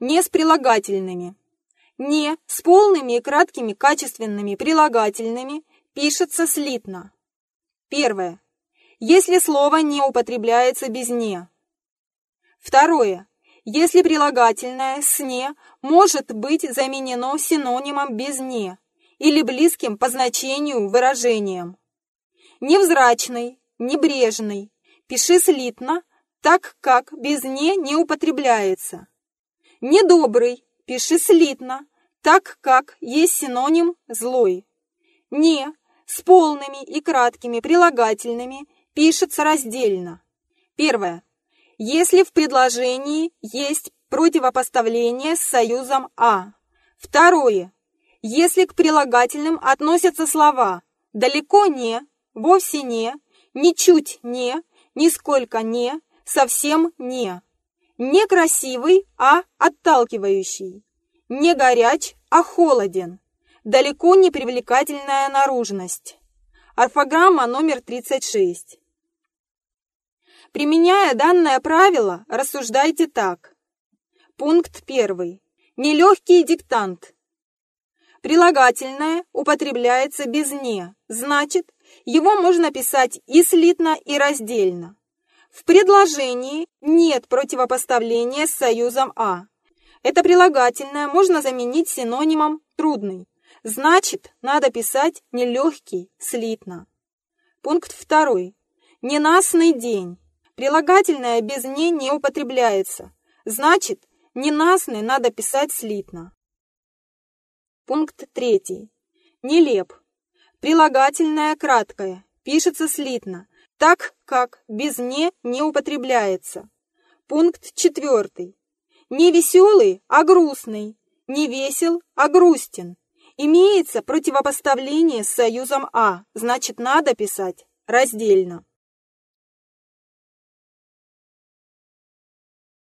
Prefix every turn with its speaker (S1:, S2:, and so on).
S1: не с прилагательными. Не с полными и краткими качественными прилагательными пишется слитно. Первое. Если слово не употребляется без «не». Второе. Если прилагательное с «не» может быть заменено синонимом без «не» или близким по значению выражением. Невзрачный, небрежный. Пиши слитно, так как без «не» не употребляется. Недобрый. Пиши слитно, так как есть синоним «злой». «Не» с полными и краткими прилагательными пишется раздельно. Первое. Если в предложении есть противопоставление с союзом «а». Второе. Если к прилагательным относятся слова «далеко не», «вовсе не», «ничуть не», «нисколько не», «совсем не». Некрасивый, а отталкивающий. Не горяч, а холоден. Далеко не привлекательная наружность. Орфограмма номер 36. Применяя данное правило, рассуждайте так. Пункт 1. Нелегкий диктант. Прилагательное употребляется без «не», значит, его можно писать и слитно, и раздельно. В предложении нет противопоставления с союзом «а». Это прилагательное можно заменить синонимом «трудный». Значит, надо писать нелегкий, слитно. Пункт 2. Ненастный день. Прилагательное без «не» не употребляется. Значит, ненастный надо писать слитно. Пункт 3. Нелеп. Прилагательное краткое. Пишется слитно, так как без «не» не употребляется. Пункт 4. Не веселый, а грустный. Не весел, а грустен. Имеется противопоставление с союзом «а», значит, надо писать раздельно.